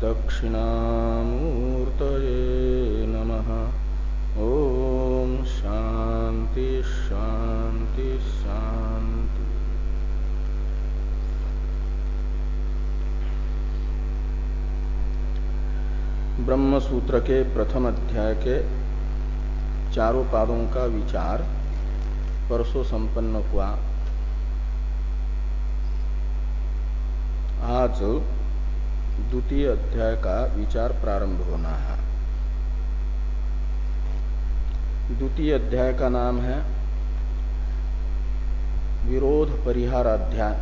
दक्षिणामूर्तये नम। ॐ शांति शांति शांति ब्रह्म सूत्र के प्रथम अध्याय के चारों पादों का विचार, परसों संपन्न हुआ। आज द्वितीय अध्याय का विचार प्रारंभ होना है। द्वितीय अध्याय का नाम है विरोध परिहार अध्याय।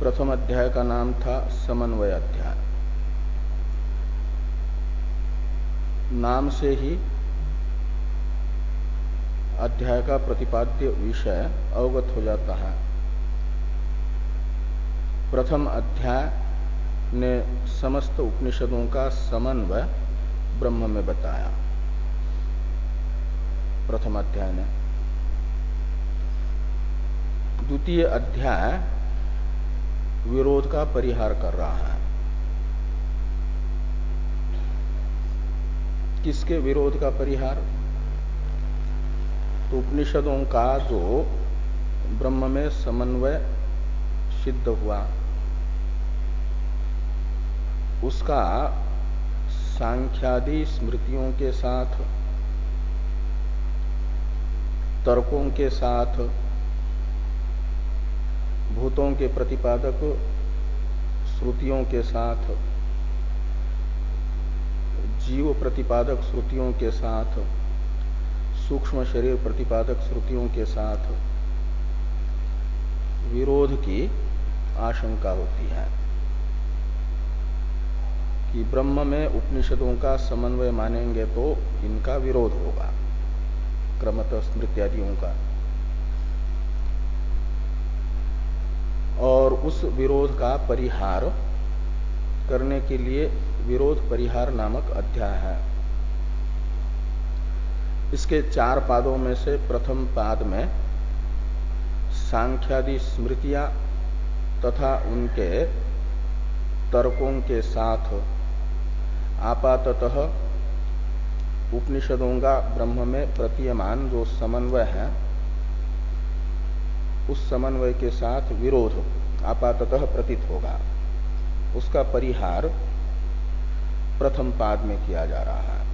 प्रथम अध्याय का नाम था समन्वय अध्याय। नाम से ही अध्याय का प्रतिपाद्य विषय अवगत हो जाता है। प्रथम अध्याय ने समस्त उपनिषदों का समन्वय ब्रह्म में बताया। प्रथम अध्याय ने। द्वितीय अध्याय विरोध का परिहार कर रहा है। किसके विरोध का परिहार? तो उपनिषदों का जो ब्रह्म में समन्वय सिद्ध हुआ उसका सांख्यादि स्मृतियों के साथ, तर्कों के साथ, भूतों के प्रतिपादक श्रुतियों के साथ, जीव प्रतिपादक श्रुतियों के साथ, सूक्ष्म शरीर प्रतिपादक श्रुतियों के साथ, विरोध की आशंका होती है। कि ब्रह्म में उपनिषदों का समन्वय मानेंगे तो इनका विरोध होगा। क्रमत स्मृत्यादियों का। और उस विरोध का परिहार करने के लिए विरोध परिहार नामक अध्याय है। इसके चार पादों में से प्रथम पाद में सांख्यादि स्मृतियाँ तथा उनके तर्कों के साथ आपातः उपनिषदों का ब्रह्म में प्रतीयमान जो समन्वय है, उस समन्वय के साथ विरोध आपातः प्रतीत होगा। उसका परिहार प्रथम पाद में किया जा रहा है।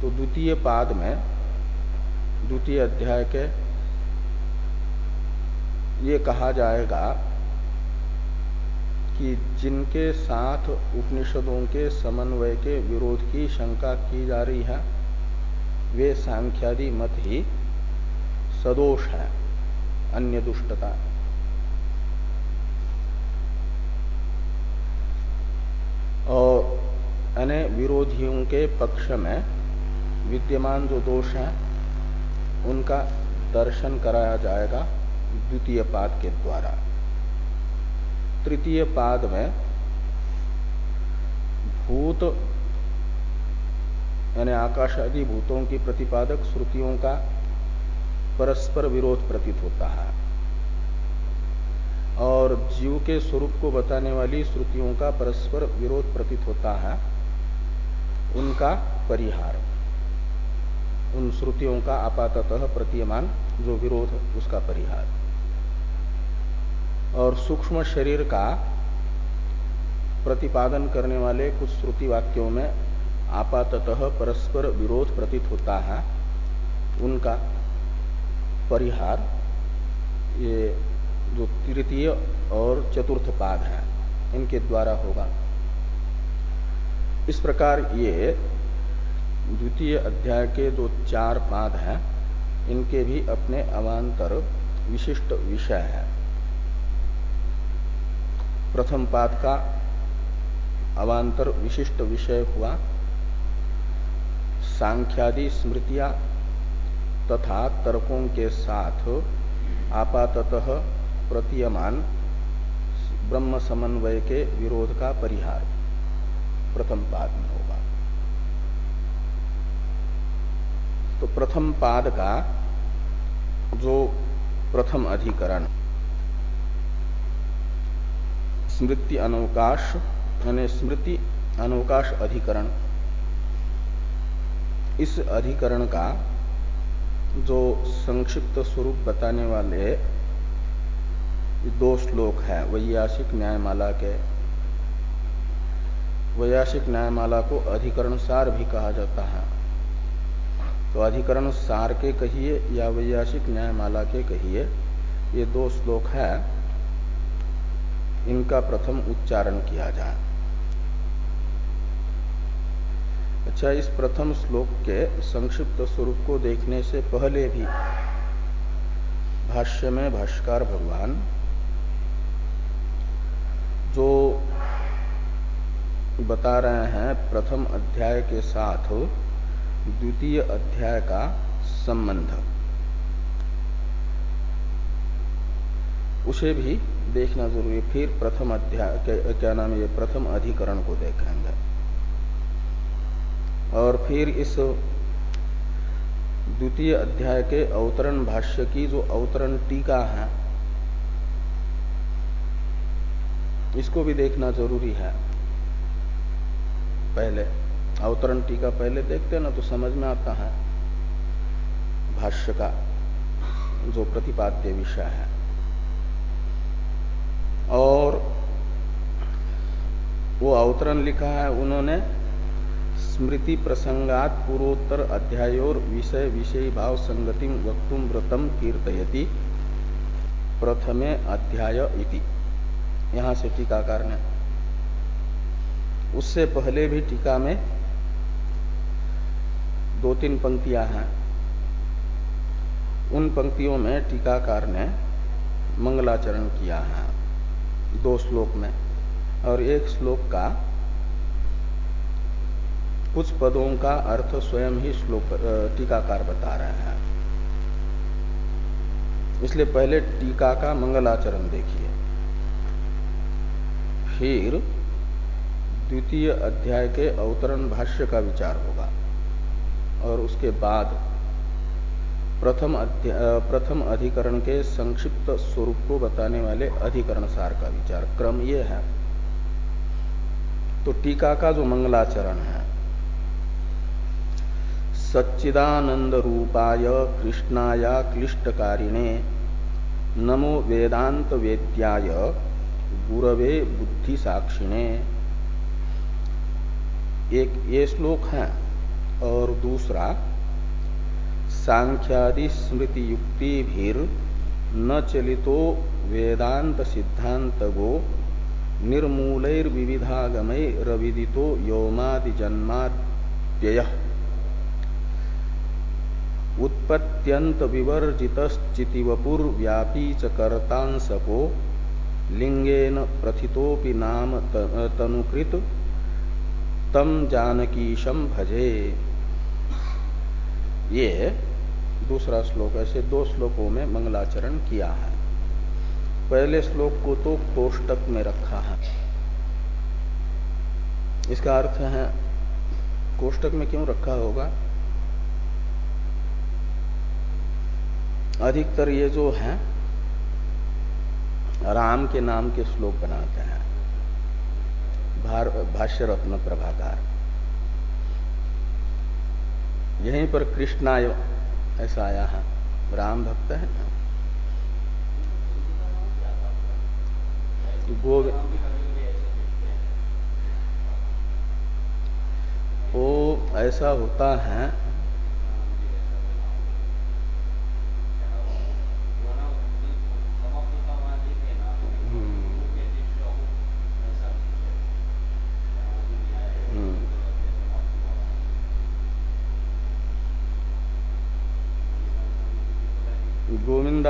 तो द्वितीय पाद में, द्वितीय अध्याय के, ये कहा जाएगा कि जिनके साथ उपनिषदों के समन्वय के विरोध की शंका की जा रही है, वे सांख्यादि मत ही सदोष है, अन्य दुष्टता। और अन्य विरोधियों के पक्ष में विद्यमान जो दोष हैं, उनका दर्शन कराया जाएगा द्वितीय पाद के द्वारा। तृतीय पाद में भूत, यानी आकाश आदि भूतों की प्रतिपादक श्रुतियों का परस्पर विरोध प्रतीत होता है। और जीव के स्वरूप को बताने वाली श्रुतियों का परस्पर विरोध प्रतीत होता है, उनका परिहार। उन श्रुतियों का आपातः प्रतीयमान जो विरोध, उसका परिहार। और सूक्ष्म शरीर का प्रतिपादन करने वाले कुछ श्रुति वाक्यों में आपातः परस्पर विरोध प्रतीत होता है। उनका परिहार ये जो तृतीय और चतुर्थ पाद है, इनके द्वारा होगा। इस प्रकार ये द्वितीय अध्याय के जो चार पाद हैं, इनके भी अपने अवान्तर विशिष्ट विषय है। प्रथम पाद का अवांतर विशिष्ट विषय हुआ। सांख्यादि स्मृतियाँ तथा तर्कों के साथ आपातः प्रतीयमान ब्रह्म समन्वय के विरोध का परिहार। प्रथम पाद में होगा। तो प्रथम पाद का जो प्रथम अधिकरण स्मृति अनवकाश यानी स्मृति अनवकाश अधिकरण। इस अधिकरण का जो संक्षिप्त स्वरूप बताने वाले दो श्लोक है, वैयासिक न्यायमाला के। वैयासिक न्यायमाला को अधिकरण सार भी कहा जाता है। तो अधिकरण सार के कहिए या वैयासिक न्यायमाला के कहिए, ये दो श्लोक है। इनका प्रथम उच्चारण किया जाए। अच्छा इस प्रथम श्लोक के संक्षिप्त स्वरूप को देखने से पहले भी भाष्य में भाष्कर भगवान जो बता रहे हैं, प्रथम अध्याय के साथ, द्वितीय अध्याय का संबंध। उसे भी देखना ज़रूरी फिर प्रथम अध्याय, क्या नाम ये? प्रथम अधिकरण को देखेंगे। और फिर इस द्वितीय अध्याय के अवतरण भाष्य की जो अवतरण टीका है, इसको भी देखना ज़रूरी है। पहले अवतरण टीका पहले देखते ना तो समझ में आता है। भाष्य का जो प्रतिपाद्य विषय है। और वो अवतरण लिखा है, उन्होंने स्मृति प्रसंगात पूर्वोत्तर अध्यायोर विषय विषय भाव संगति वक्तुम व्रतम कीर्तयति, प्रथमे अध्याय इति। यहाँ से टीकाकार ने। उससे पहले भी टीका में दो तीन पंक्तियाँ हैं। उन पंक्तियों में टीकाकार ने मंगलाचरण किया है। दो श्लोक में, और एक श्लोक का कुछ पदों का अर्थ स्वयं ही श्लोक टीकाकार बता रहे हैं। इसलिए पहले टीका का मंगलाचरण देखिए। फिर द्वितीय अध्याय के अवतरण भाष्य का विचार होगा, और उसके बाद प्रथम प्रथम अधिकरण के संक्षिप्त स्वरूप को बताने वाले अधिकरण सार का विचार। क्रम ये है। तो टीका का जो मंगलाचरण है, सच्चिदानंद रूपाय कृष्णाया क्लिष्टकारिणे, नमो वेदांत वेद्याय गुरवे बुद्धि साक्षिणे एक ये श्लोक है और दूसरा सांख्यादि स्मृति युक्ति भीर न चलितो वेदांत सिद्धांत गो निर्मूलैर्विविधागमय रविदितो योमादि जन्माद्यय। उत्पत्त्यंत विवर्जितश्चितिवपुर्व्यापी च कर्तांसको लिंगेन प्रथितोपि नाम तनुकृत तम जानकीशम भजे। ये दूसरा श्लोक, ऐसे दो श्लोकों में मंगलाचरण किया है। पहले श्लोक को तो कोष्टक में रखा है। इसका अर्थ है, कोष्टक में क्यों रखा होगा? अधिकतर ये जो है, राम के नाम के श्लोक बनाते हैं। भाष्य रत्न प्रभाकार। यहीं पर कृष्णाय ऐसा आया है। राम भक्त है ना? वो ऐसा होता है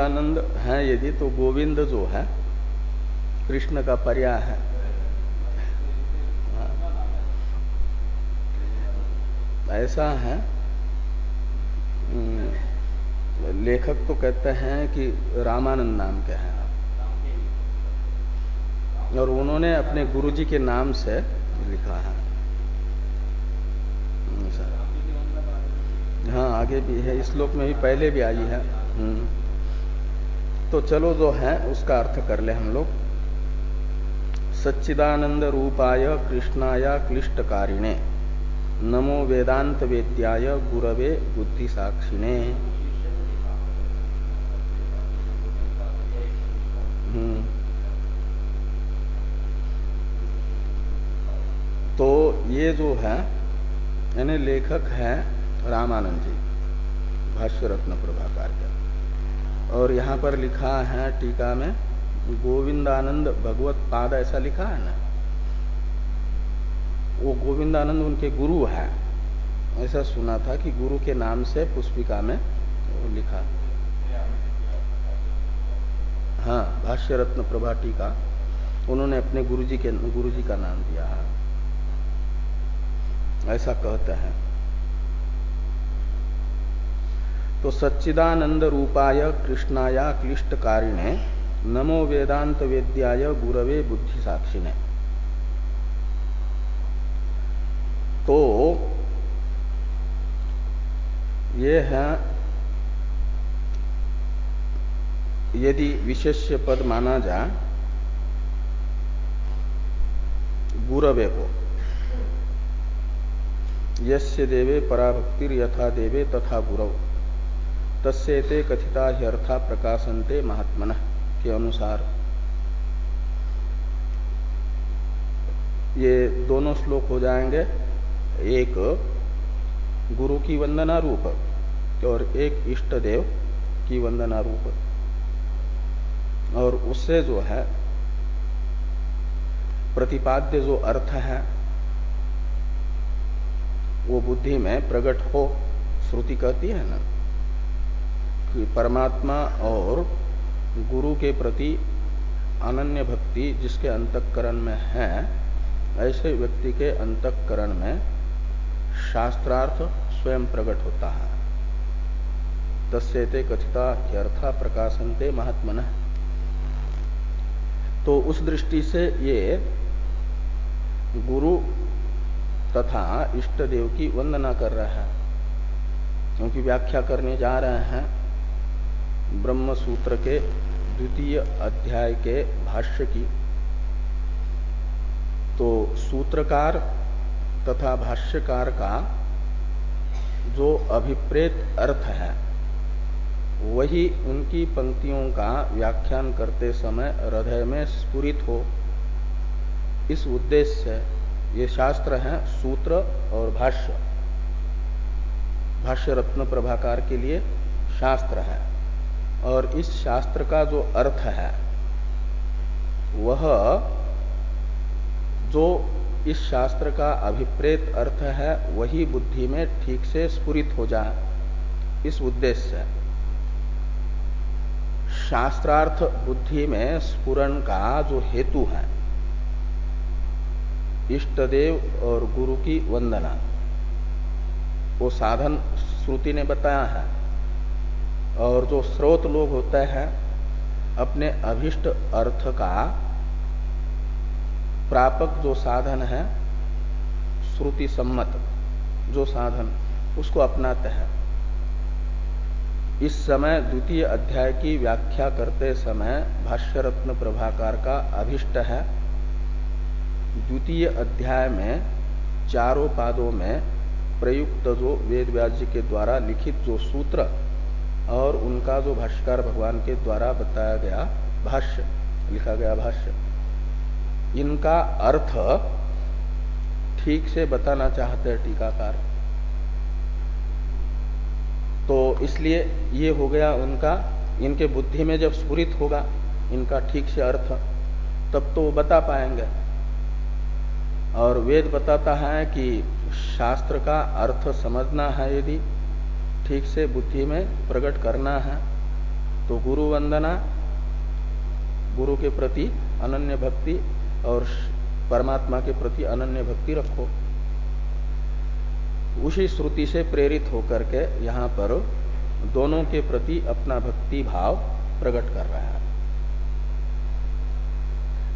गोविंदानंद है यदि तो गोविंद जो है कृष्ण का पर्याय है। हाँ। ऐसा है। हम्म, लेखक तो कहते हैं कि रामानंद नाम के हैं और उन्होंने अपने गुरुजी के नाम से लिखा है। हाँ आगे भी है इस श्लोक में भी पहले भी आई है। हम्म। तो चलो जो है, उसका अर्थ कर ले हम लोग। सच्चिदानंद रूपाय कृष्णाया क्लिष्टकारिणे, नमो वेदांत वेद्याय गुरवे बुद्धि साक्षिणे हम्म। तो ये जो है, यानी लेखक है रामानंद जी भाष्य रत्न प्रभाकार का। और यहाँ पर लिखा है टीका में, गोविंदानंद भगवत पाद, ऐसा लिखा है ना? वो गोविंदानंद उनके गुरु है। ऐसा सुना था कि गुरु के नाम से पुष्पिका में वो लिखा। हाँ भाष्य रत्न प्रभा टीका। उन्होंने अपने गुरुजी के, गुरुजी का नाम दिया है। ऐसा कहते हैं। तो सच्चिदानंद रूपाय कृष्णाया क्लिष्ट क्लिष्टकारिणे, नमो वेदांत वेद्याय गुरवे बुद्धि साक्षिणे तो ये है, यदि विशेष्य पद माना जाए, गुरवे को। यस्य देवे पराभक्तिर यथा देवे तथा गुरव। तस्ते कथिता ही अर्था प्रकाशनते महात्मन के अनुसार। ये दोनों श्लोक हो जाएँगे। एक गुरु की वंदना रूप और एक इष्ट देव की वंदना रूप। और उससे जो है, प्रतिपाद्य जो अर्थ है, वो बुद्धि में प्रकट हो, श्रुति कहती है ना। परमात्मा और गुरु के प्रति अनन्य भक्ति जिसके अंतकरण में है, ऐसे व्यक्ति के अंतकरण में शास्त्रार्थ स्वयं प्रकट होता है। तस्ते कथिता ह्यर्था प्रकाशनते महात्मन। तो उस दृष्टि से ये गुरु तथा इष्ट देव की वंदना कर रहा है क्योंकि व्याख्या करने जा रहे हैं। ब्रह्म सूत्र के द्वितीय अध्याय के भाष्य की। तो सूत्रकार तथा भाष्यकार का जो अभिप्रेत अर्थ है, वही उनकी पंक्तियों का व्याख्यान करते समय हृदय में स्फुरित हो। इस उद्देश्य से ये शास्त्र है सूत्र और भाष्य। भाष्य रत्न प्रभाकार के लिए शास्त्र है। और इस शास्त्र का जो अर्थ है, वह जो इस शास्त्र का अभिप्रेत अर्थ है, वही बुद्धि में ठीक से स्फुरित हो जाए इस उद्देश्य से। शास्त्रार्थ बुद्धि में स्फुरन का जो हेतु है इष्ट देव और गुरु की वंदना, वो साधन श्रुति ने बताया है। और जो स्रोत लोग होते हैं, अपने अभिष्ट अर्थ का प्रापक जो साधन है, श्रुति सम्मत जो साधन, उसको अपनाते हैं। इस समय द्वितीय अध्याय की व्याख्या करते समय भाष्य रत्न प्रभाकार का अभिष्ट है। द्वितीय अध्याय में चारों पादों में प्रयुक्त जो वेद व्यास के द्वारा लिखित जो सूत्र और उनका जो भाष्यकार भगवान के द्वारा बताया गया भाष्य, लिखा गया भाष्य, इनका अर्थ ठीक से बताना चाहते हैं टीकाकार। तो इसलिए ये हो गया उनका, इनके बुद्धि में जब स्फुरित होगा इनका ठीक से अर्थ, तब तो वो बता पाएँगे। और वेद बताता है कि शास्त्र का अर्थ समझना है यदि ठीक से बुद्धि में प्रकट करना है तो गुरु वंदना, गुरु के प्रति अनन्य भक्ति और परमात्मा के प्रति अनन्य भक्ति रखो। उसी श्रुति से प्रेरित होकर के यहाँ पर दोनों के प्रति अपना भक्ति भाव प्रकट कर रहा है।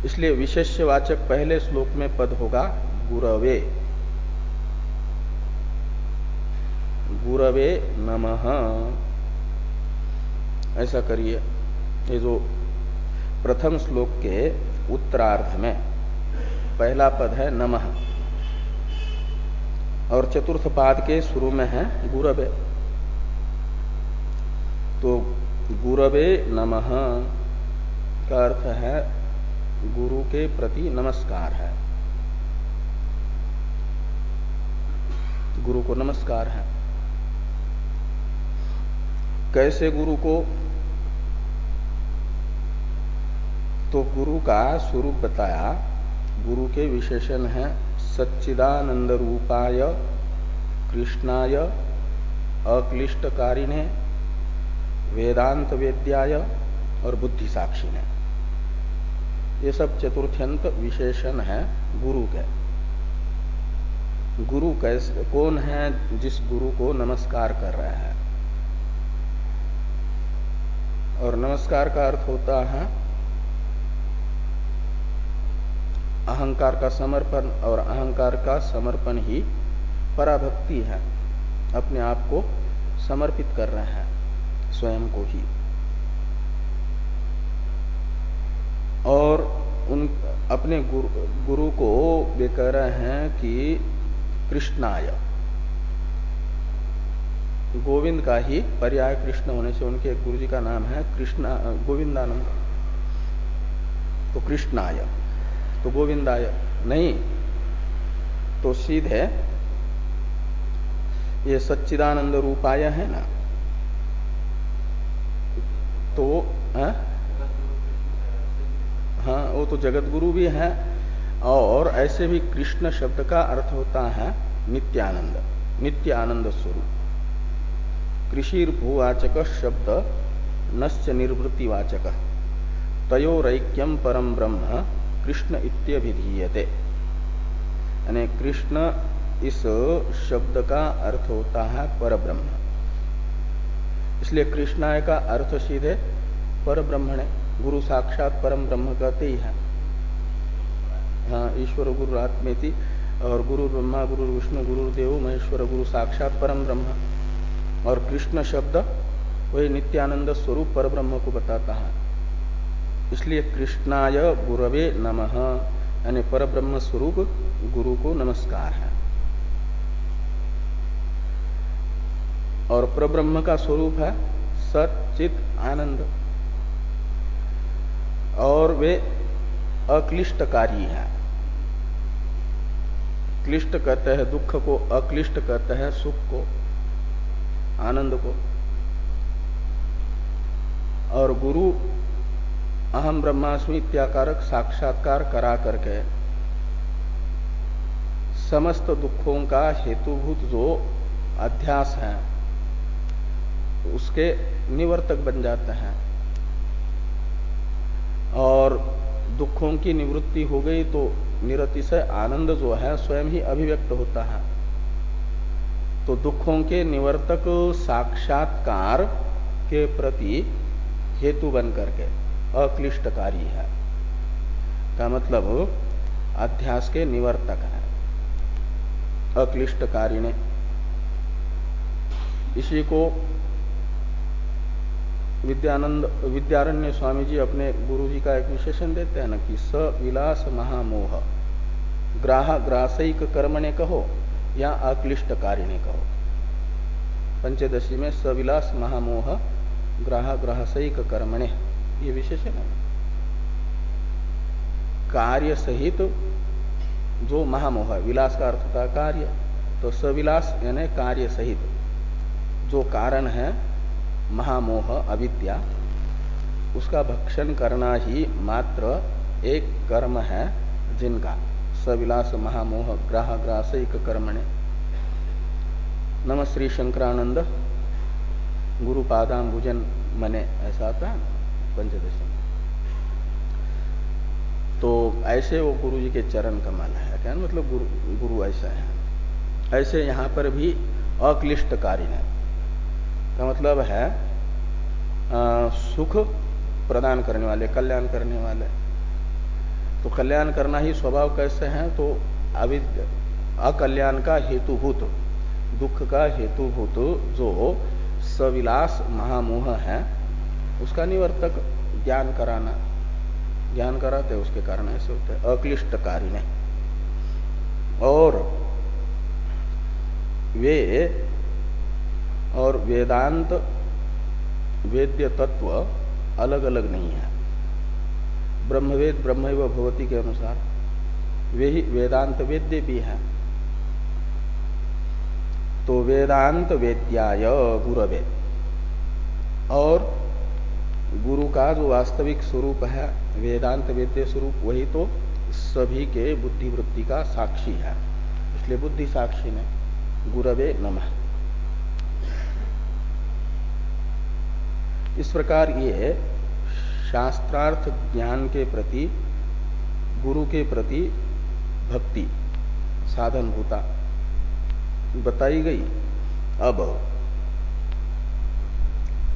इसलिए विशेष्यवाचक पहले श्लोक में पद होगा, गुरवे। गुरवे नमः। ऐसा करिए। ये जो प्रथम श्लोक के उत्तरार्ध में पहला पद है नमः। और चतुर्थ पाद के शुरू में है गुरवे। तो गुरवे नमः का अर्थ है गुरु के प्रति नमस्कार है। गुरु को नमस्कार है। कैसे गुरु को? तो गुरु का स्वरूप बताया, गुरु के विशेषण है, सच्चिदानंद रूपाय, कृष्णाय, अक्लिष्टकारिणे वेदांत वेद्याय और बुद्धि साक्षी ने ये सब चतुर्थ्यंत विशेषण है गुरु के। गुरु कैसे, कौन है जिस गुरु को नमस्कार कर रहे हैं? और नमस्कार का अर्थ होता है अहंकार का समर्पण और अहंकार का समर्पण ही पराभक्ति है। अपने आप को समर्पित कर रहे हैं स्वयं को ही। और उन अपने गुरु, गुरु को वे कह रहे हैं कि कृष्णाय। गोविंद का ही पर्याय कृष्ण होने से उनके गुरु जी का नाम है कृष्ण, गोविंदानंद। तो कृष्णाय। तो गोविंदाय। नहीं तो सीधे ये सच्चिदानंद रूपाय है ना? तो आ? हाँ वो तो जगत गुरु भी है और ऐसे भी कृष्ण शब्द का अर्थ होता है नित्यानंद नित्य आनंद स्वरूप। कृषि भूवाचक शब्द नश्च निर्वृत्तिवाचक। तयोरैक्यम परम ब्रह्म, कृष्ण इत्यभिधीयते। यानी कृष्ण इस शब्द का अर्थ होता है पर ब्रह्म इसलिए कृष्णाय का अर्थ सीधे पर ब्रह्मण गुरु साक्षात परम ब्रह्म कहते ही है। हाँ ईश्वर गुरु आत्मेति और गुरु ब्रह्मा, गुरु विष्णु, गुरु देव, महेश्वर गुरु साक्षात परम ब्रह्म। और कृष्ण शब्द वही नित्यानंद स्वरूप पर ब्रह्म को बताता है। इसलिए कृष्णाय गुरवे नमः, यानी पर ब्रह्म स्वरूप गुरु को नमस्कार है। और परब्रह्म का स्वरूप है सचित आनंद। और वे अक्लिष्टकारी है। क्लिष्ट कहते हैं दुख को, अक्लिष्ट कहते हैं सुख को। आनंद को। और गुरु अहम ब्रह्मास्मि इत्याकारक साक्षात्कार करा करके समस्त दुखों का हेतुभूत जो अध्यास है, उसके निवर्तक बन जाते हैं। और दुखों की निवृत्ति हो गई तो निरतिशय आनंद जो है, स्वयं ही अभिव्यक्त होता है। तो दुखों के निवर्तक साक्षात्कार के प्रति हेतु बन करके अक्लिष्टकारी है। का मतलब अध्यास के निवर्तक है। अक्लिष्टकारी ने इसी को विद्यानंद विद्यारण्य स्वामी जी अपने गुरु जी का एक विशेषण देते हैं ना कि स विलास महामोह, ग्राह ग्रासिक कर्मणे कहो। या अक्लिष्ट कारिणे कहो। पंचदशी में सविलास महामोह ग्राह ग्रासिक कर्मणे, ये विशेषण है कार्य सहित तो जो महामोह है, विलास का अर्थ था कार्य तो सविलास यानी कार्य सहित जो कारण है, महामोह, अविद्या, उसका भक्षण करना ही मात्र एक कर्म है, जिनका। सविलास महामोह ग्राह ग्रासिक कर्मणे नम श्री शंकरानंद गुरुपादाम्बुजन मने ऐसा आता है पंचदशी तो ऐसे वो गुरु जी के चरण कमल है क्या मतलब गुरु गुरु ऐसा है? ऐसे यहाँ पर भी अक्लिष्ट कार्य है। का मतलब है आ, सुख प्रदान करने वाले कल्याण करने वाले तो कल्याण करना ही स्वभाव कैसे है? तो अविद्य अकल्याण का हेतुभूत, दुख का हेतुभूत जो सविलास महामोह है, उसका निवर्तक ज्ञान कराना। ज्ञान कराते उसके कारण ऐसे होते हैं। अक्लिष्ट कार्य और वे, और वेदांत वेद्य तत्व अलग अलग नहीं है। ब्रह्मवेद ब्रह्म व भवती के अनुसार। वे ही वेदांत वेद्य भी है। तो वेदांत वेद्याय गुरवे। और गुरु का जो वास्तविक स्वरूप है वेदांत वेद्य स्वरूप, वही तो सभी के बुद्धिवृत्ति का साक्षी है। इसलिए बुद्धि साक्षी ने गुरवे नमः। इस प्रकार ये शास्त्रार्थ ज्ञान के प्रति, गुरु के प्रति भक्ति, साधन होता। बताई गई। अब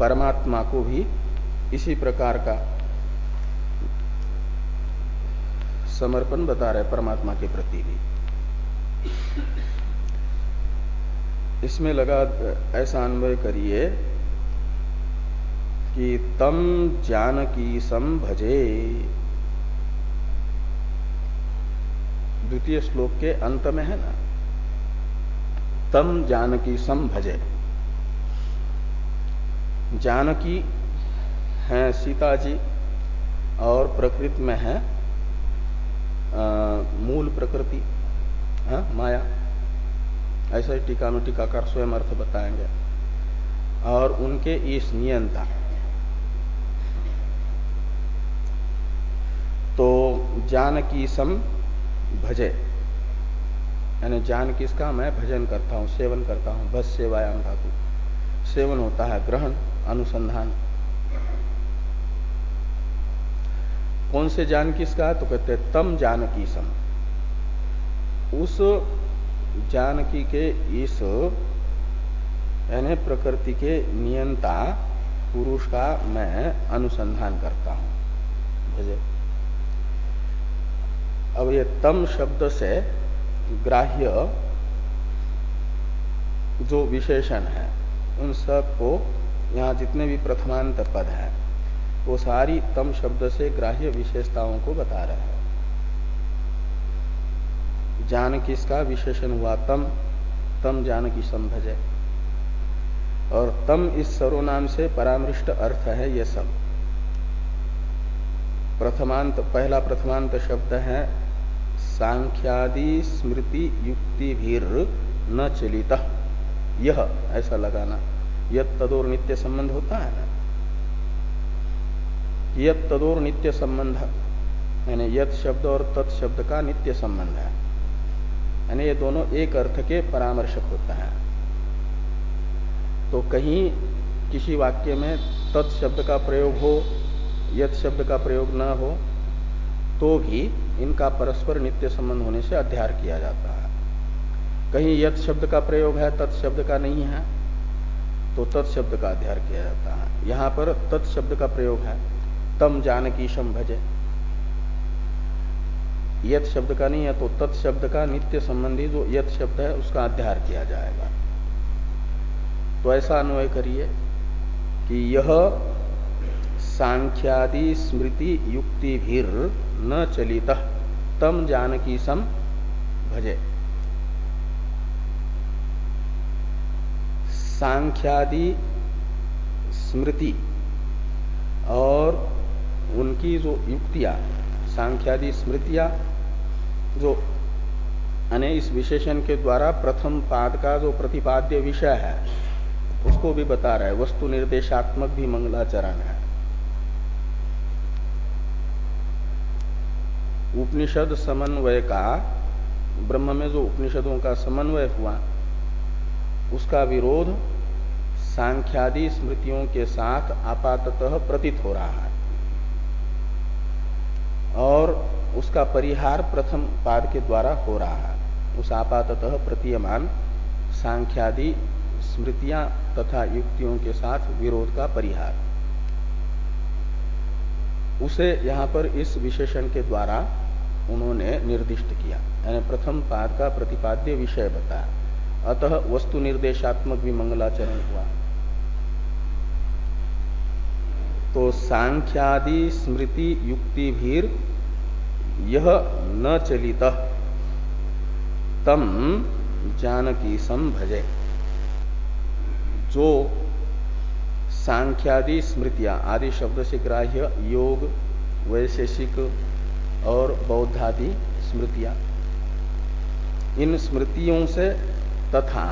परमात्मा को भी इसी प्रकार का समर्पण बता रहे परमात्मा के प्रति भी। इसमें लगा ऐसा अनुभव करिए कि तम जानकी सम भजे। द्वितीय श्लोक के अंत में है ना? तम जानकी सम भजे। जानकी है सीता जी और प्रकृति में है आ, मूल प्रकृति है हाँ, माया। ऐसा ही टीका में टीकाकार स्वयं अर्थ बताएँगे। और उनके इस नियंता तो जानकी सम भजे। यानी जान किसका मैं भजन करता हूँ, सेवन करता हूँ भस सेवायाम धातु। सेवन होता है ग्रहण, अनुसंधान। कौन से जान किसका तो कहते हैं तम जानकी सम उस जानकी के इस, यानी प्रकृति के नियंता पुरुष का मैं अनुसंधान करता हूँ। भजे। अब ये तम शब्द से ग्राह्य जो विशेषण है, उन सबको यहाँ जितने भी प्रथमांत पद है, वो सारी तम शब्द से ग्राह्य विशेषताओं को बता रहे हैं। जान किसका विशेषण हुआ? तम तम जान की संभजे। और तम इस सर्वनाम से परामृष्ट अर्थ है ये सब। प्रथमांत, पहला प्रथमांत शब्द है सांख्यादि स्मृति युक्ति भीर न चलित। यह ऐसा लगाना। यद तदोर नित्य संबंध होता है ना? यद तदोर नित्य संबंध यानी यद शब्द और तत्शब्द का नित्य संबंध है। यानी ये दोनों एक अर्थ के परामर्शक होता है। तो कहीं किसी वाक्य में तत्शब्द का प्रयोग हो यद शब्द का प्रयोग न हो तो भी इनका परस्पर नित्य संबंध होने से अध्यार किया जाता है। कहीं यद शब्द का प्रयोग है तत् शब्द का नहीं है तो तत् शब्द का अध्यार किया जाता है। यहाँ पर तत् शब्द का प्रयोग है, तम जानकी शम भजे। यद शब्द का नहीं है तो तत् शब्द का नित्य संबंधी जो यद शब्द है, उसका अध्यार किया जाएगा। तो ऐसा अन्वय करिए कि यह सांख्यादि स्मृति युक्ति भीर न चलित, तम जानकी सम भजे। सांख्यादि स्मृति और उनकी जो युक्तियाँ, सांख्यादि स्मृतियाँ, जो यानी इस विशेषण के द्वारा प्रथम पाद का जो प्रतिपाद्य विषय है, उसको भी बता रहा है। वस्तु निर्देशात्मक भी मंगलाचरण है। उपनिषद समन्वय का, ब्रह्म में जो उपनिषदों का समन्वय हुआ, उसका विरोध सांख्यादि स्मृतियों के साथ आपाततः प्रतीत हो रहा है। और उसका परिहार प्रथम पाद के द्वारा हो रहा है। उस आपाततः प्रतीयमान सांख्यादि स्मृतियाँ तथा युक्तियों के साथ विरोध का परिहार। उसे यहाँ पर इस विशेषण के द्वारा उन्होंने निर्दिष्ट किया। यानी प्रथम पाद का प्रतिपाद्य विषय बताया। अतः वस्तु निर्देशात्मक भी मंगलाचरण हुआ। तो सांख्यादि स्मृति युक्ति भीर यह न चलित। तम जानकी सम भजे। जो सांख्यादि स्मृतियाँ, आदि शब्द से ग्राह्य योग, वैशेषिक और बौद्धादि स्मृतियाँ। इन स्मृतियों से तथा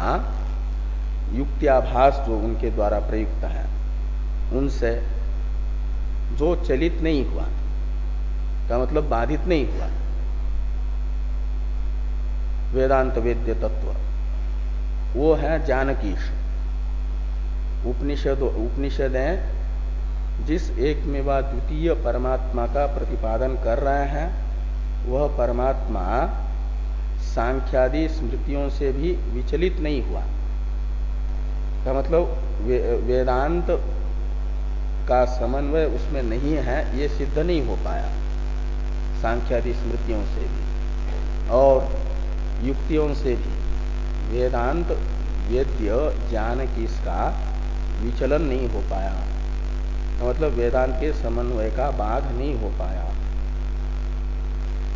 युक्त्याभास जो उनके द्वारा प्रयुक्त है, उनसे जो चलित नहीं हुआ, का मतलब बाधित नहीं हुआ, वेदांत वेद्य तत्व, वो है जानकीश। उपनिषद उपनिषदें जिस एक में द्वितीय परमात्मा का प्रतिपादन कर रहे हैं वह परमात्मा सांख्यादि स्मृतियों से भी विचलित नहीं हुआ। का मतलब वे, वेदांत का समन्वय उसमें नहीं है ये सिद्ध नहीं हो पाया सांख्यादि स्मृतियों से भी और युक्तियों से भी। वेदांत वेद्य ज्ञान की इसका विचलन नहीं हो पाया। मतलब वेदांत के समन्वय का बाध नहीं हो पाया।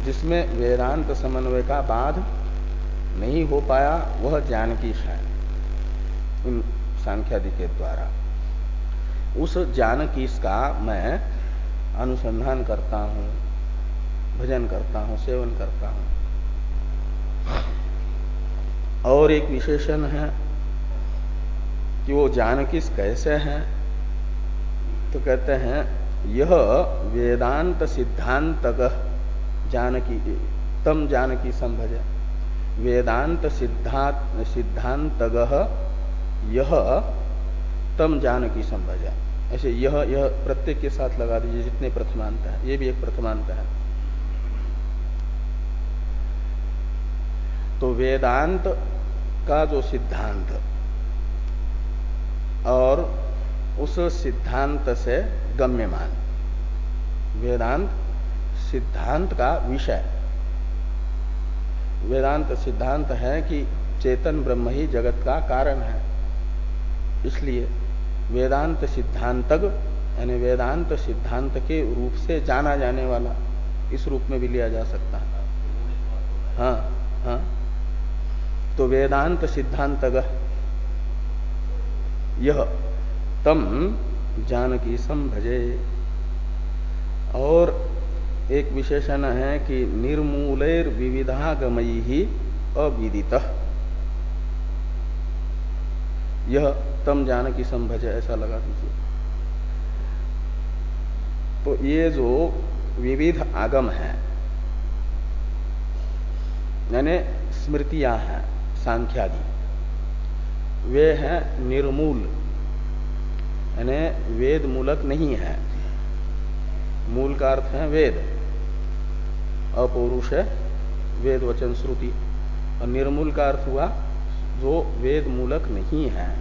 जिसमें वेदांत समन्वय का बाध नहीं हो पाया, वह ज्ञान की है इन सांख्यादि के द्वारा। उस ज्ञान की इसका मैं अनुसंधान करता हूँ, भजन करता हूँ, सेवन करता हूँ। और एक विशेषण है कि वो जानकिस कैसे हैं तो कहते हैं, यह वेदांत सिद्धांत जानकी, तम जानकी संभज। वेदांत सिद्धांत सिद्धांत यह तम जानकी संभज। ऐसे यह यह प्रत्येक के साथ लगा दीजिए, जितने प्रथमांत है, ये भी एक प्रथमांत है। तो वेदांत का जो सिद्धांत और उस सिद्धांत से गम्यमान। वेदांत सिद्धांत का विषय। वेदांत सिद्धांत है कि चेतन ब्रह्म ही जगत का कारण है। इसलिए वेदांत सिद्धांतक, यानी वेदांत सिद्धांत के रूप से जाना जाने वाला, इस रूप में भी लिया जा सकता है। हाँ हाँ। तो वेदांत सिद्धांत यह तम जानकी संभजे। और एक विशेषण है कि निर्मूलेर विविधागमयी ही अविदित। यह तम जानकी संभज, ऐसा लगा दीजिए। तो ये जो विविध आगम है, यानी स्मृतियाँ हैं, सांख्यादि, वे हैं निर्मूल। यानी वेद मूलक नहीं है। मूल का अर्थ है वेद। अपौरुष है, वेद वचन श्रुति। और निर्मूल का अर्थ हुआ, जो वेद मूलक नहीं है।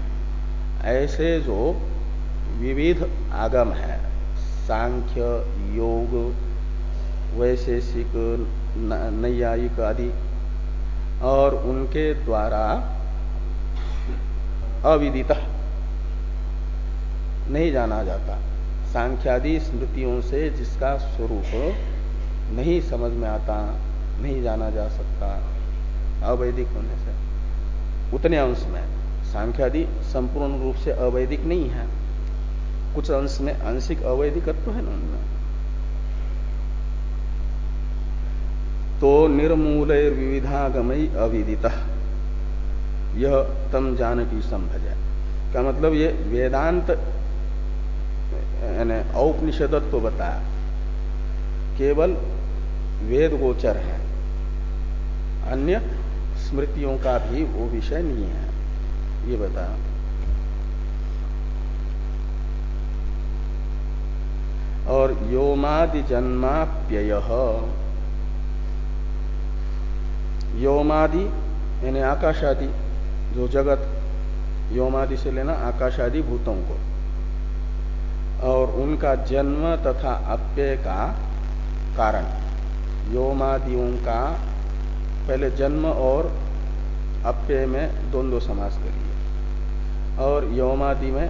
ऐसे जो विविध आगम है, सांख्य, योग, वैशेषिक नैयायिक आदि, और उनके द्वारा अविदित नहीं जाना जाता। सांख्यादि स्मृतियों से जिसका स्वरूप नहीं समझ में आता, नहीं जाना जा सकता। अवैदिक होने से। उतने अंश में। सांख्यादि संपूर्ण रूप से अवैदिक नहीं है। कुछ अंश में आंशिक अवैधिकत्व है ना उनमें। तो निर्मूल विविधागमय अविदित। यह तम जानकी संभज है। का मतलब ये वेदांत यानी औपनिषदत्व बताया। केवल वेद गोचर है। अन्य स्मृतियों का भी वो विषय नहीं है। ये बताया। और योमादि जन्माप्यय। योमादि, यानी आकाशादि, जो जगत, योमादि से लेना आकाशादि भूतों को। और उनका जन्म तथा अप्यय का कारण। योमादियों का पहले जन्म और अप्यय में द्वंद्व समास करिए और योमादि में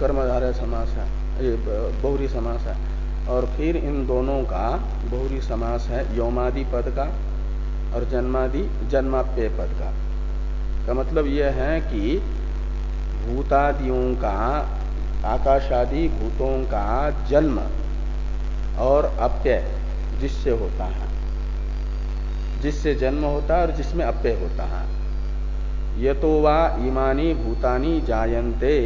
कर्मधारय समास है, ये बहुरी समास है। और फिर इन दोनों का बहुरी समास है योमादि पद का और जन्मादि जन्माप्य पद का। का मतलब यह है कि भूतादियों का आकाशादि भूतों का जन्म और अप्यय जिससे होता है। जिससे जन्म होता है और जिसमें अप्यय होता है। ये तो वा इमानी भूतानी जायन्ते।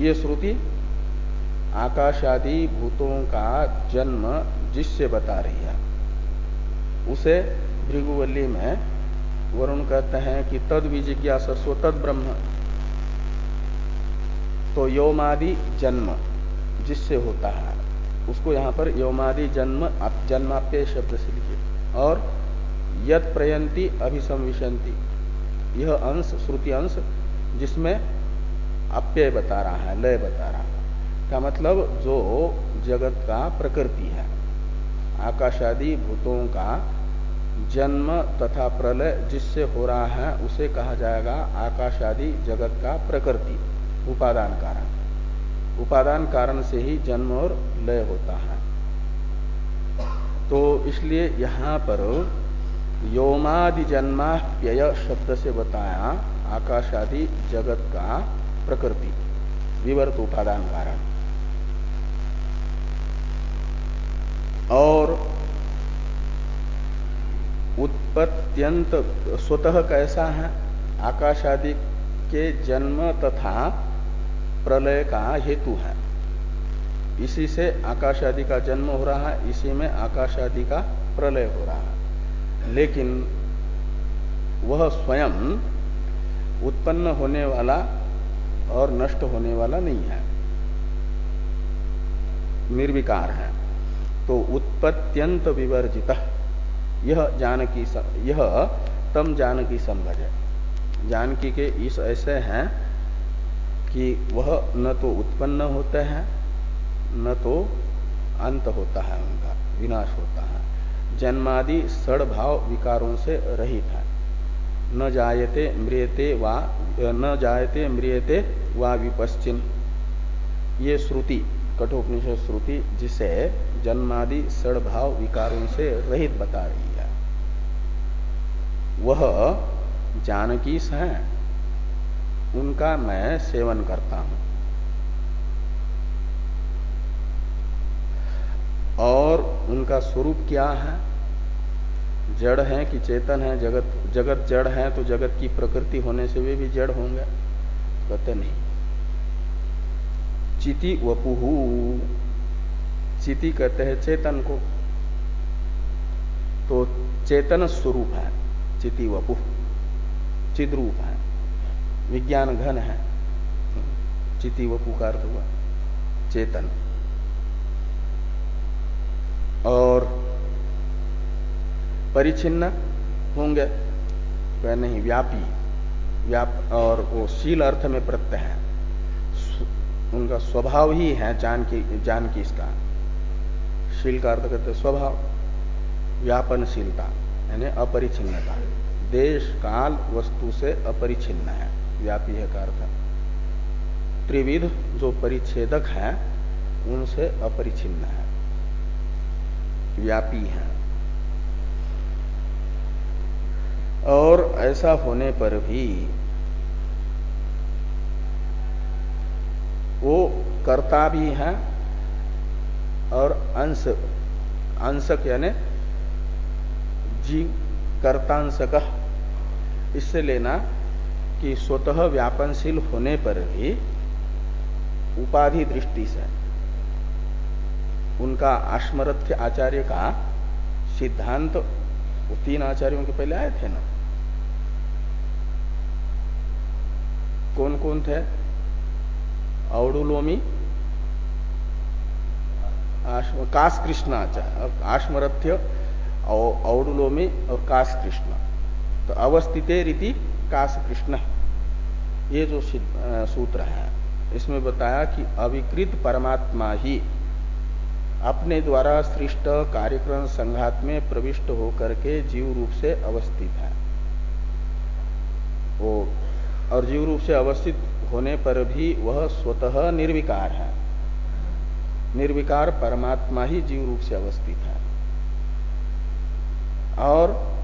ये श्रुति आकाशादि भूतों का जन्म जिससे बता रही है। उसे भृगुवल्ली में वरुण कहते हैं कि तद विजिज्ञासस्व तद ब्रह्म तो योमादि जन्म, जिससे होता है, उसको यहाँ पर यौमादि जन्म जन्माप्य शब्द से लिखिए। और यद प्रयंती अभिसंविशंति यह अंश, श्रुति अंश, जिसमें अप्यय बता रहा है, लय बता रहा है। का मतलब जो जगत का प्रकृति है, आकाशादि भूतों का जन्म तथा प्रलय जिससे हो रहा है, उसे कहा जाएगा आकाशादि जगत का प्रकृति। उपादान कारण। उपादान कारण से ही जन्म और लय होता है। तो इसलिए यहाँ पर योमादि जन्माप्यय शब्द से बताया, आकाशादि जगत का प्रकृति, विवर्त उपादान कारण। और उत्पत्त्यंत स्वतः कैसा है? आकाश आदि के जन्म तथा प्रलय का हेतु है। इसी से आकाश आदि का जन्म हो रहा है, इसी में आकाश आदि का प्रलय हो रहा है। लेकिन वह स्वयं उत्पन्न होने वाला और नष्ट होने वाला नहीं है। निर्विकार है। तो उत्पत्यंत विवर्जित, यह जानकी यह तम जानकी संभज है। जानकी के इस ऐसे हैं कि वह न तो उत्पन्न होते हैं, न तो अंत होता है उनका, विनाश होता है। जन्मादि सड़ भाव विकारों से रहित है। न जायते मृियते वा, न जायते मृियते वा विपश्चिन। ये श्रुति, कठोपनिषद श्रुति, जिसे जन्मादि सड़भाव विकारों से रहित बता रही है। वह जानकी है उनका मैं सेवन करता हूँ। और उनका स्वरूप क्या है? जड़ है कि चेतन है? जगत जगत जड़ है तो जगत की प्रकृति होने से वे भी जड़ होंगे? कहते नहीं। चिति वपुहु चिति कहते हैं चेतन को। तो चेतन स्वरूप है। चिति वपु। चिद्रूप है। विज्ञान घन है। चिति वपु का अर्थ हुआ। चेतन। और परिचिन्न होंगे। वह नहीं, व्यापी। व्याप और वो शील अर्थ में प्रत्यय है। उनका स्वभाव ही है जान की जान की इसका। शील का अर्थ करते स्वभाव, व्यापनशीलता, यानी अपरिचिन्नता। देश, काल, वस्तु से अपरिचिन्न है। व्यापी है का अर्थ? त्रिविध जो परिच्छेदक है, उनसे अपरिचिन्न है। व्यापी है। और ऐसा होने पर भी वो कर्ता भी है और अंश, अंशक यानी जीव कर्तांशक। इससे लेना कि स्वतः व्यापनशील होने पर भी उपाधि दृष्टि से उनका आश्मरथ्य आचार्य का सिद्धांत तो वो तीन आचार्यों के पहले आए थे ना? कौन कौन थे औडुलोमी काश कृष्णाचार्य आश्मरथ्य औडुलोमी और काश कृष्ण तो अवस्थित रीति काश कृष्ण ये जो सूत्र है, इसमें बताया कि अविकृत परमात्मा ही अपने द्वारा सृष्ट कार्यक्रम संघात में प्रविष्ट होकर के जीव रूप से अवस्थित है। वो, और जीव रूप से अवस्थित होने पर भी वह स्वतः निर्विकार है। निर्विकार परमात्मा ही जीव रूप से अवस्थित है। और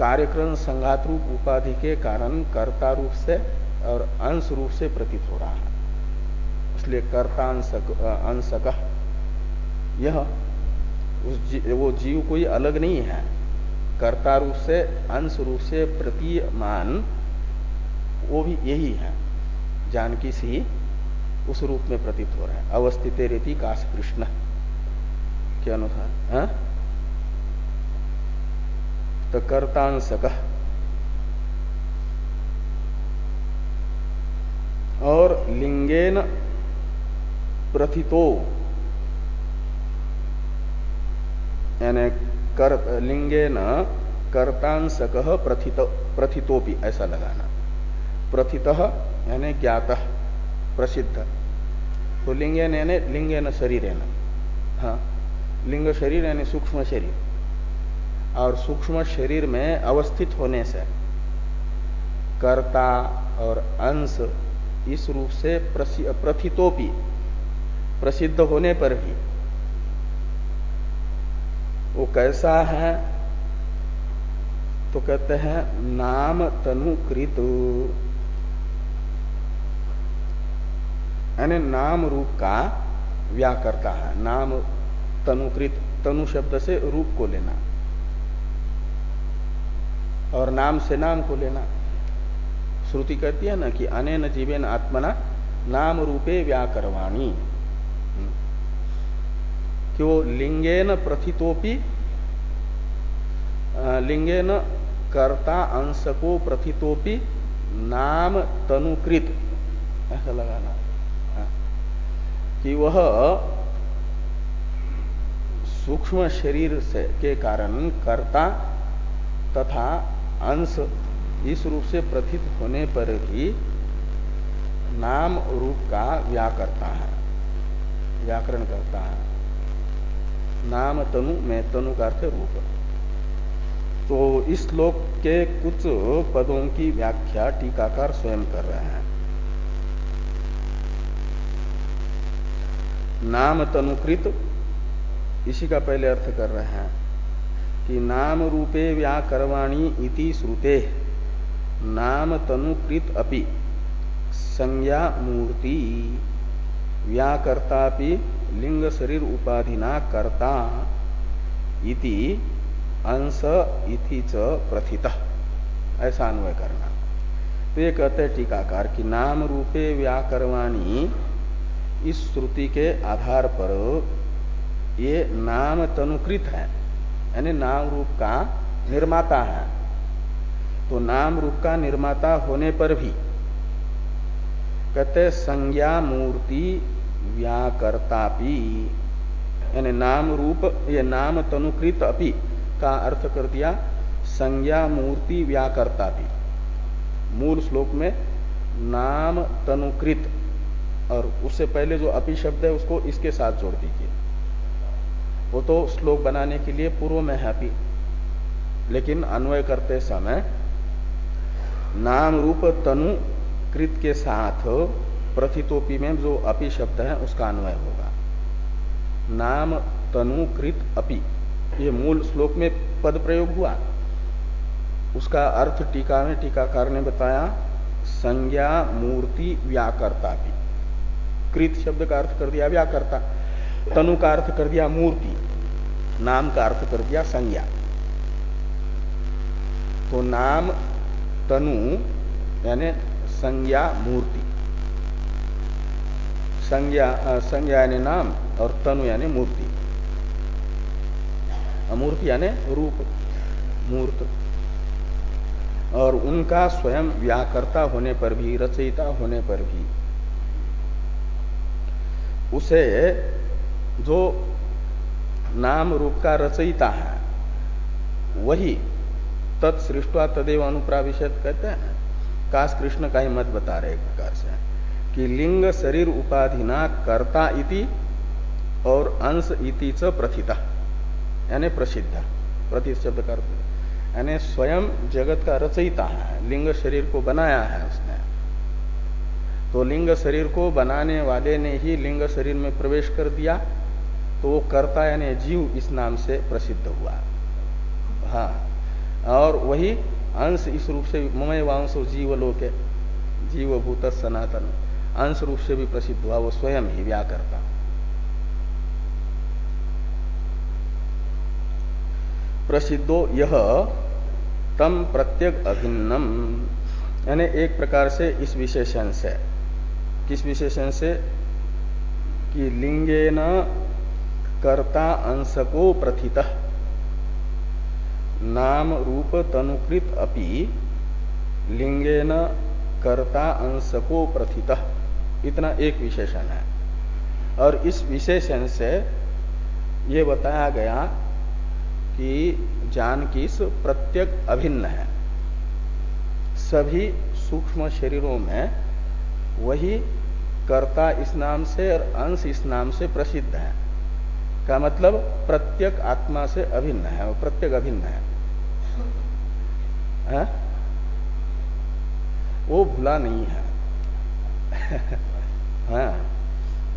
कार्यक्रम संघात रूप उपाधि के कारण कर्ता रूप से और अंश रूप से प्रतीत हो रहा है। इसलिए कर्तांशक अंशक यह उस जी, वो जीव कोई अलग नहीं है। कर्ता रूप से अंश रूप से प्रतीयमान वो भी यही है। जानकी सी उस रूप में प्रतीत हो रहा है। अवस्थित रेति काश कृष्ण। के अनुसार? है? तो कर्तांशक। और लिंगेन प्रथितो। यानी कर, लिंगेन कर्तांशक प्रथित, प्रथितोपि, ऐसा लगाना। प्रथित, यानी ज्ञात, प्रसिद्ध। तो लिंगेन, यानी लिंगेन शरीर हाँ लिंग शरीर, यानी सूक्ष्म शरीर। और सूक्ष्म शरीर में अवस्थित होने से कर्ता और अंश इस रूप से प्रथितोपि, प्रसिद्ध होने पर भी वो कैसा है? तो कहते हैं, नाम तनुकृत। यानी नाम रूप का व्याकर्ता है। नाम तनुकृत, तनु शब्द से रूप को लेना। और नाम से नाम को लेना। श्रुति कहती है ना कि अनेन जीवेन आत्मना नाम रूपे व्याकरवाणी। कि वो लिंगेन प्रथितोपि लिंगेन कर्ता अंश को प्रथितोपि नाम तनुकृत। ऐसा लगाना। कि वह सूक्ष्म शरीर से के कारण कर्ता तथा अंश इस रूप से प्रथित होने पर भी नाम रूप का व्याकर्ता है। व्याकरण करता है। नाम तनु, में तनु का अर्थ रूप। तो इस श्लोक के कुछ पदों की व्याख्या टीकाकार स्वयं कर रहे हैं। नाम तनुकृत, इसी का पहले अर्थ कर रहे हैं। कि नाम रूपे व्याकरवाणी इति श्रुते। नाम तनुकृत अपि। संज्ञा मूर्ति। व्याकर्तापि लिंग शरीर उपाधिना कर्ता इति अंश इति च प्रथित। ऐसा अन्वय करना। तो ये कहते हैं टीकाकार कि नाम रूपे व्याकरवाणी इस श्रुति के आधार पर ये नाम तनुकृत है। यानी नाम रूप का निर्माता है। तो नाम रूप का निर्माता होने पर भी कहते संज्ञा मूर्ति व्याकर्तापि, यानी नाम रूप, ये नाम तनुकृत अपि का अर्थ कर दिया, संज्ञा मूर्ति व्याकर्तापि। मूल श्लोक में नाम तनुकृत, और उससे पहले जो अपि शब्द है, उसको इसके साथ जोड़ दीजिए। वो तो श्लोक बनाने के लिए पूर्व में है अपि लेकिन अन्वय करते समय, नाम रूप तनु कृत के साथ प्रथितोपी में जो अपि शब्द है, उसका अन्वय होगा। नाम तनुकृत अपि, ये मूल श्लोक में पद प्रयोग हुआ। उसका अर्थ टीका में टीकाकार ने बताया, संज्ञा, मूर्ति, व्याकर्ता भी। कृत शब्द का अर्थ कर दिया, व्याकर्ता। तनु का अर्थ कर दिया मूर्ति, नाम का अर्थ कर दिया संज्ञा। तो नाम, तनु, यानी संज्ञा, मूर्ति। संज्ञा संज्ञा यानी नाम और तनु यानी मूर्ति। अमूर्ति यानी रूप, मूर्त। और उनका स्वयं व्याकर्ता होने पर भी, रचयिता होने पर भी, उसे जो नाम रूप का रचयिता है, वही तत्सृष्टवा तदेव अनुप्राविशत कहते हैं। काश कृष्ण का ही मत बता रहे एक प्रकार से कि लिंग शरीर उपाधिना कर्ता इति और अंश इति च प्रथिता। यानी प्रसिद्ध, प्रति शब्द का यानी स्वयं जगत का रचयिता है, लिंग शरीर को बनाया है उसने। तो लिंग शरीर को बनाने वाले ने ही लिंग शरीर में प्रवेश कर दिया। तो वो कर्ता यानी जीव इस नाम से प्रसिद्ध हुआ। हाँ और वही अंश इस रूप से ममय वांश जीव लोके जीवभूत सनातन, अंश रूप से भी प्रसिद्ध हुआ, वो स्वयं ही व्याकर्ता प्रसिद्धो यह तम प्रत्यक अभिन्नम। यानी एक प्रकार से इस विशेषण से, किस विशेषण से? कि लिंगे न कर्ता अंश को प्रथित। नाम रूप तनुकृत अपि लिंगे न कर्ता अंश को प्रथित। इतना एक विशेषण है। और इस विशेषण से ये बताया गया कि जानकी प्रत्यक अभिन्न है। सभी सूक्ष्म शरीरों में वही कर्ता इस नाम से और अंश इस नाम से प्रसिद्ध है। का मतलब प्रत्येक आत्मा से अभिन्न है वो प्रत्यक अभिन्न है, है? वो भूला नहीं है। हाँ।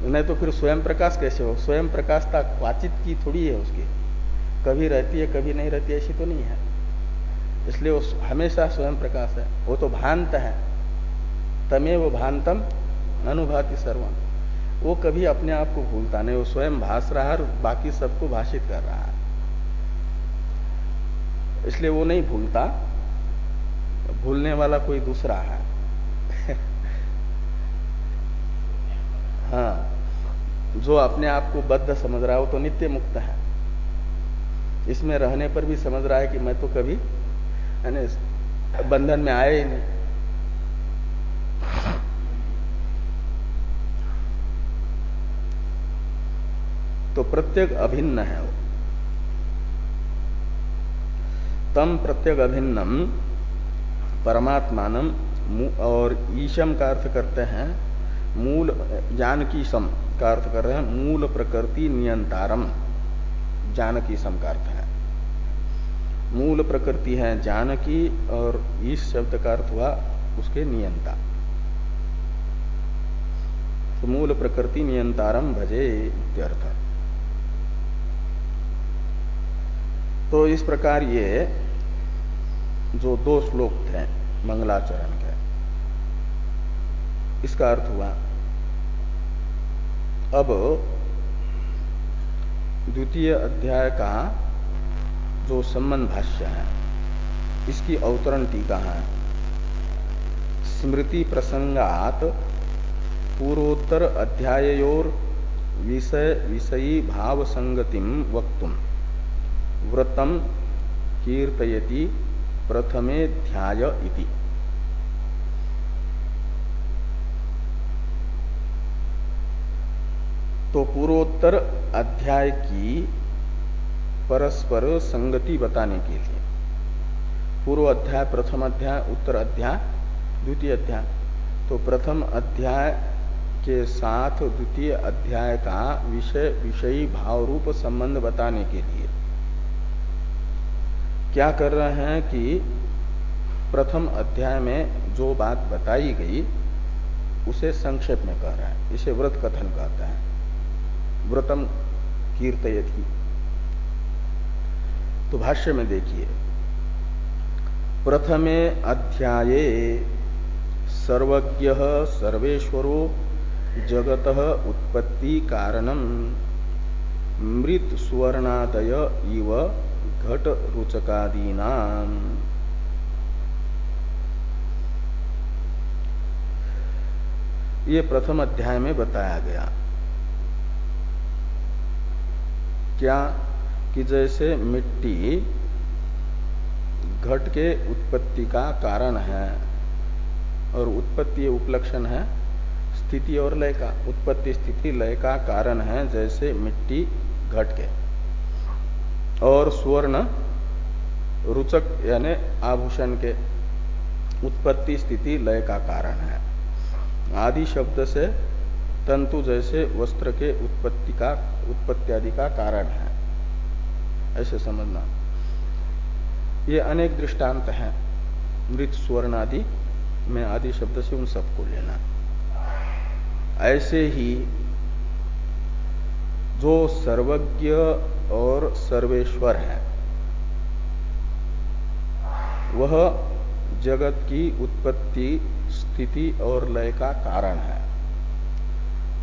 नहीं तो फिर स्वयं प्रकाश कैसे हो? स्वयं प्रकाशता क्वाचित की थोड़ी है उसकी। कभी रहती है कभी नहीं रहती ऐसी तो नहीं है। इसलिए वो हमेशा स्वयं प्रकाश है। वो तो भांत है। तमे वो भांतम अनुभूति सर्वम। वो कभी अपने आप को भूलता नहीं, वो स्वयं भाष रहा है और बाकी सबको भाषित कर रहा है। इसलिए वो नहीं भूलता। भूलने वाला कोई दूसरा है। हाँ जो अपने आप को बद्ध समझ रहा है, वो तो नित्य मुक्त है। इसमें रहने पर भी समझ रहा है कि मैं तो कभी बंधन में आया ही नहीं। तो प्रत्येक अभिन्न है वो। तम प्रत्येक अभिन्नम परमात्मान और ईशम का अर्थ करते हैं, मूल जानकी सम का अर्थ कर रहे हैं, मूल प्रकृति नियंतारम। जानकी सम का अर्थ है। मूल प्रकृति है जानकी, और इस शब्द का अर्थ हुआ उसके नियंता। तो मूल प्रकृति नियंतारम भजे इत्यर्थ। तो इस प्रकार ये जो दो श्लोक थे, मंगलाचरण के, इसका अर्थ हुआ, अब द्वितीय अध्याय का जो संबंध भाष्य है, इसकी अवतरण टीका है। स्मृति प्रसंगात पूर्वोत्तर अध्यायोर विषय विषयी भाव संगतिम वक्तुम। व्रतम कीर्तयति प्रथमे ध्याय इति। तो पूर्वोत्तर अध्याय की परस्पर संगति बताने के लिए। पूर्व अध्याय, प्रथम अध्याय, उत्तर अध्याय, द्वितीय अध्याय। तो प्रथम अध्याय के साथ द्वितीय अध्याय का विषय, विषयी भाव रूप संबंध बताने के लिए। क्या कर रहे हैं कि प्रथम अध्याय में जो बात बताई गई, उसे संक्षेप में कह रहा है। इसे व्रत कथन कहते हैं। व्रतम कीर्तयति। तो भाष्य में देखिए। प्रथमे अध्याये सर्वज्ञ सर्वेश्वरो जगत उत्पत्ति कारणम। मृत सुवर्णादय इव घट रुचकादीना ये प्रथम अध्याय में बताया गया। क्या कि जैसे मिट्टी घट के उत्पत्ति का कारण है और उत्पत्ति उपलक्षण है, स्थिति और लय का, उत्पत्ति स्थिति लय का कारण है जैसे मिट्टी घट के। और स्वर्ण रुचक यानी आभूषण के उत्पत्ति स्थिति लय का कारण है। आदि शब्द से तंतु जैसे वस्त्र के उत्पत्ति का उत्पत्ति आदि का कारण है। ऐसे समझना। ये अनेक दृष्टांत हैं। मृत, स्वर्ण आदि में आदि शब्द से उन सबको लेना। ऐसे ही जो सर्वज्ञ और सर्वेश्वर है। वह जगत की उत्पत्ति, स्थिति और लय का कारण है।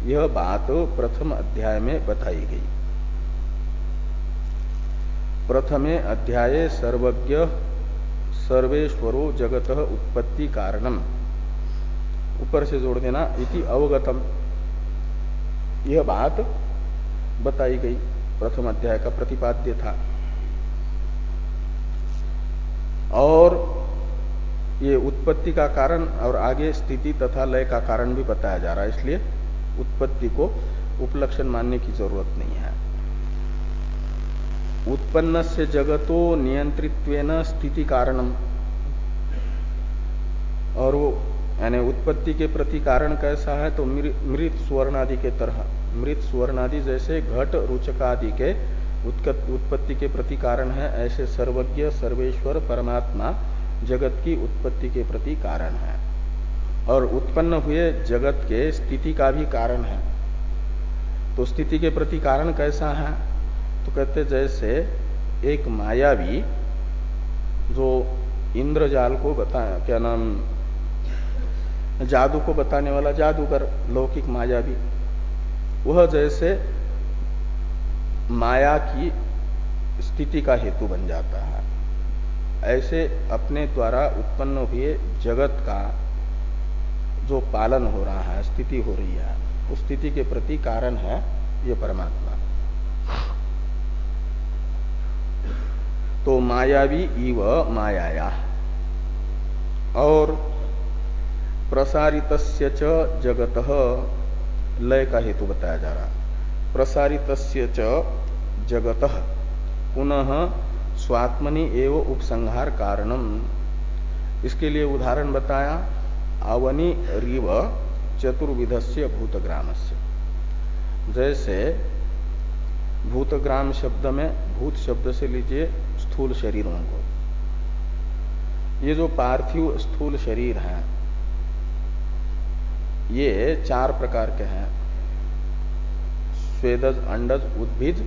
यह बात प्रथम अध्याय में बताई गई। प्रथमे अध्याय, सर्वज्ञ, सर्वेश्वरो जगत उत्पत्ति कारणम। ऊपर से जोड़ देना, इति अवगतम। यह बात बताई गई। प्रथम अध्याय का प्रतिपाद्य था। और ये उत्पत्ति का कारण और आगे स्थिति तथा लय का कारण भी बताया जा रहा है, इसलिए उत्पत्ति को उपलक्षण मानने की ज़रूरत नहीं है। उत्पन्न से जगतो नियंत्रित्व स्थिति कारणम और वो, यानी उत्पत्ति के प्रति कारण कैसा है तो मृत स्वर्ण सुवर्णादि के तरह। मृत सुवर्णादि जैसे घट रुचकादि के उत्पत्ति के प्रति कारण है, ऐसे सर्वज्ञ, सर्वेश्वर, परमात्मा जगत की उत्पत्ति के प्रति कारण है। और उत्पन्न हुए जगत के स्थिति का भी कारण है। तो स्थिति के प्रति कारण कैसा है? तो कहते जैसे एक मायावी जो इंद्रजाल को बता, क्या नाम, जादू को बताने वाला जादूगर, लौकिक मायावी। वह जैसे माया की स्थिति का हेतु बन जाता है। ऐसे अपने द्वारा उत्पन्न हुए जगत का जो पालन हो रहा है, स्थिति हो रही है, उस स्थिति के प्रति कारण है ये परमात्मा। तो मायावी इव मायाया। और प्रसारित जगत लय का हेतु बताया जा रहा। प्रसारित जगत, पुनः स्वात्मनि एवं उपसंहार कारणम। इसके लिए उदाहरण बताया अवनि रिव चतुर्विधस्य भूतग्राम से जैसे, भूतग्राम शब्द में भूत शब्द से लीजिए स्थूल शरीरों को। ये जो पार्थिव स्थूल शरीर हैं ये चार प्रकार के हैं। स्वेदज, अंडज, उद्भिज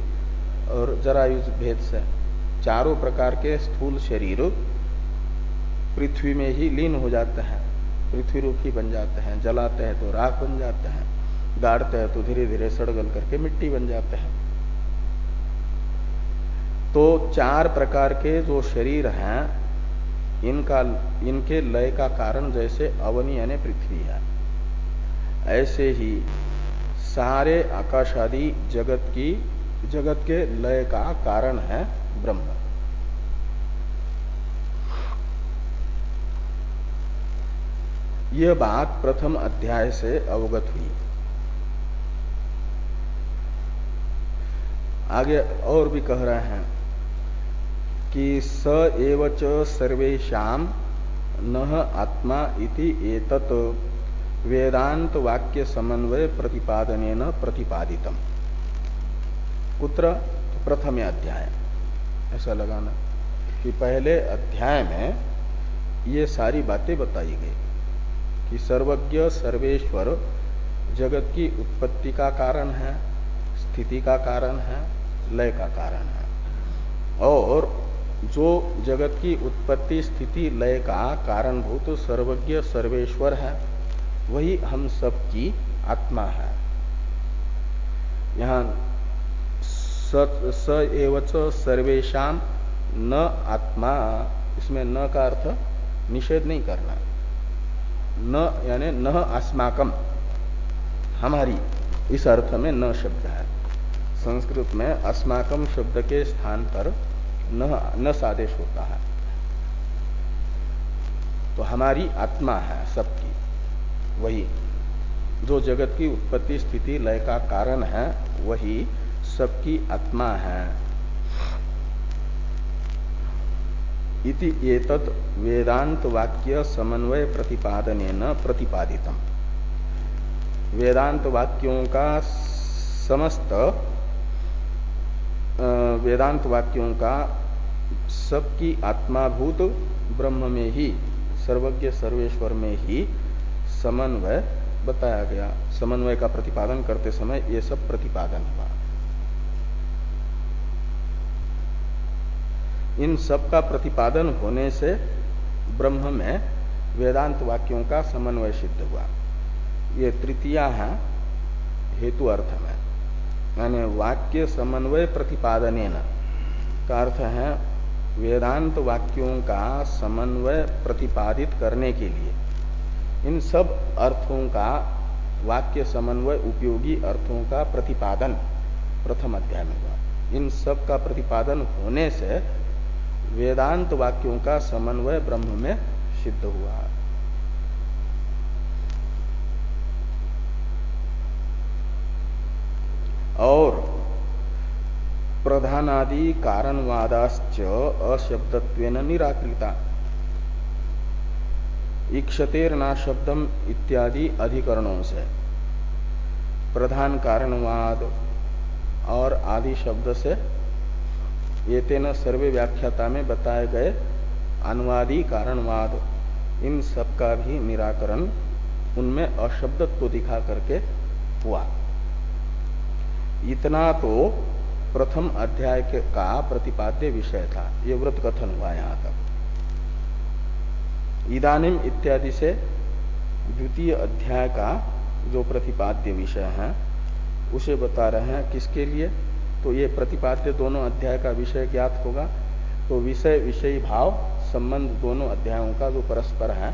और जरायुज भेद से। चारों प्रकार के स्थूल शरीर पृथ्वी में ही लीन हो जाते हैं, पृथ्वी रूप ही बन जाते हैं, जलाते हैं तो राख बन जाते हैं गाड़ते हैं तो धीरे धीरे सड़गल करके मिट्टी बन जाते हैं। तो चार प्रकार के जो शरीर हैं, इनका, इनके लय का कारण जैसे अवनी यानी पृथ्वी है। ऐसे ही सारे आकाशादि जगत की, जगत के लय का कारण है ब्रह्म। यह बात प्रथम अध्याय से अवगत हुई। आगे और भी कह रहे हैं कि स एवच सर्वेशम न आत्मा इति एतत। वेदांत वाक्य समन्वय प्रतिपादन प्रतिपादितम। कुत्र प्रथम अध्याय। ऐसा लगाना कि पहले अध्याय में ये सारी बातें बताई गई कि सर्वज्ञ, सर्वेश्वर जगत की उत्पत्ति का कारण है, स्थिति का कारण है, लय का कारण है। और जो जगत की उत्पत्ति, स्थिति, लय का कारणभूत सर्वज्ञ, सर्वेश्वर है वही हम सब की आत्मा है। यहाँ स एवच सर्वेशम न आत्मा, इसमें न का अर्थ निषेध नहीं करना। न यानी न अस्माकम हमारी इस अर्थ में न शब्द है। संस्कृत में अस्माकम शब्द के स्थान पर न न सादेश होता है। तो हमारी आत्मा है सबकी। वही। जो जगत की उत्पत्ति स्थिति लय का कारण है, वही सबकी आत्मा है। इति एतत् वेदांत वाक्य समन्वय प्रतिपादन प्रतिपादितम। वेदांत वाक्यों का समस्त वेदांत वाक्यों का सबकी आत्माभूत ब्रह्म में ही, सर्वज्ञ सर्वेश्वर में ही समन्वय बताया गया। समन्वय का प्रतिपादन करते समय ये सब प्रतिपादन हुआ। इन सब का प्रतिपादन होने से ब्रह्म में वेदांत वाक्यों का समन्वय सिद्ध हुआ। ये तृतीया है, हेतु अर्थ में। यानी वाक्य समन्वय प्रतिपादन का अर्थ है वेदांत वाक्यों का समन्वय प्रतिपादित करने के लिए। इन सब अर्थों का वाक्य समन्वय उपयोगी अर्थों का प्रतिपादन प्रथम अध्याय में हुआ। इन सब का प्रतिपादन होने से वेदांत वाक्यों का समन्वय ब्रह्म में सिद्ध हुआ। और प्रधानादि कारणवादाश्च अशब्दत्व निराकृता। इक्षतेरना शब्दम इत्यादि अधिकरणों से। प्रधान कारणवाद और आदि शब्द से ये तेन सर्वे व्याख्याता में बताए गए अनुवादी कारणवाद, इन सब का भी निराकरण उनमें अशब्दत्व दिखा करके हुआ। इतना तो प्रथम अध्याय का प्रतिपाद्य विषय था। ये व्रत कथन हुआ यहाँ तक। इदानिम इत्यादि से द्वितीय अध्याय का जो प्रतिपाद्य विषय है, उसे बता रहे हैं किसके लिए? तो ये प्रतिपाद्य दोनों अध्याय का विषय ज्ञात होगा। तो विषय, विषयी भाव संबंध दोनों अध्यायों का जो परस्पर है,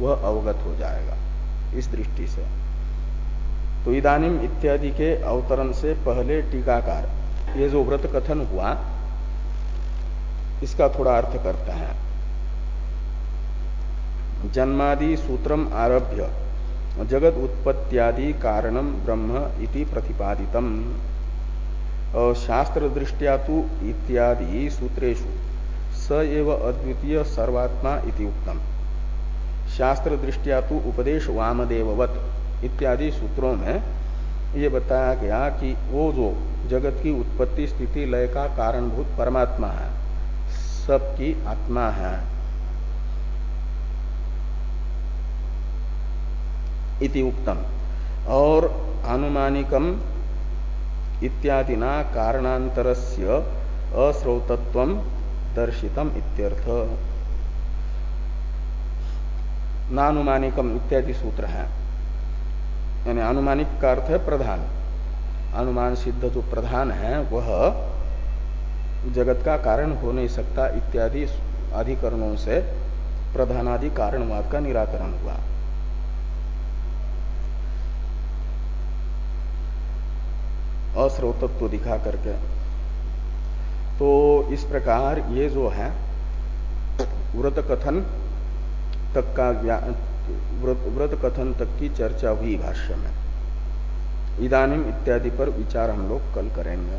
वह अवगत हो जाएगा इस दृष्टि से। तो इदानिम इत्यादि के अवतरण से पहले टीकाकार, ये जो व्रत कथन हुआ, इसका थोड़ा अर्थ करता हैं। जन्मादि सूत्रम आरभ्य जगत उत्पत्त्यादि कारणम ब्रह्म इति प्रतिपादितम। शास्त्र दृष्टिया तो इत्यादि सूत्रेशु स एव अद्वितीय सर्वात्मा इति उत्तम शास्त्र दृष्टिया तो उपदेश वामदेववत इत्यादि सूत्रों में ये बताया गया कि वो जो जगत की उत्पत्ति, स्थिति, लय का कारणभूत परमात्मा है, सबकी आत्मा है। इति उक्तम। और अनुमानिकम इत्यादि न कारणांतरस्य अश्रौतत्व दर्शितम इत्यर्थ। नानुमानिकम इत्यादि सूत्र। है यानी अनुमानिक का अर्थ है प्रधान। अनुमान सिद्ध जो प्रधान है, वह जगत का कारण हो नहीं सकता इत्यादि अधिकरणों से प्रधानादि कारणवाद का निराकरण हुआ। अस्रोतत्व दिखा करके। तो इस प्रकार ये जो है व्रत कथन तक का व्रत, व्रत कथन तक की चर्चा हुई भाष्य में। इदानिम इत्यादि पर विचार हम लोग कल करेंगे।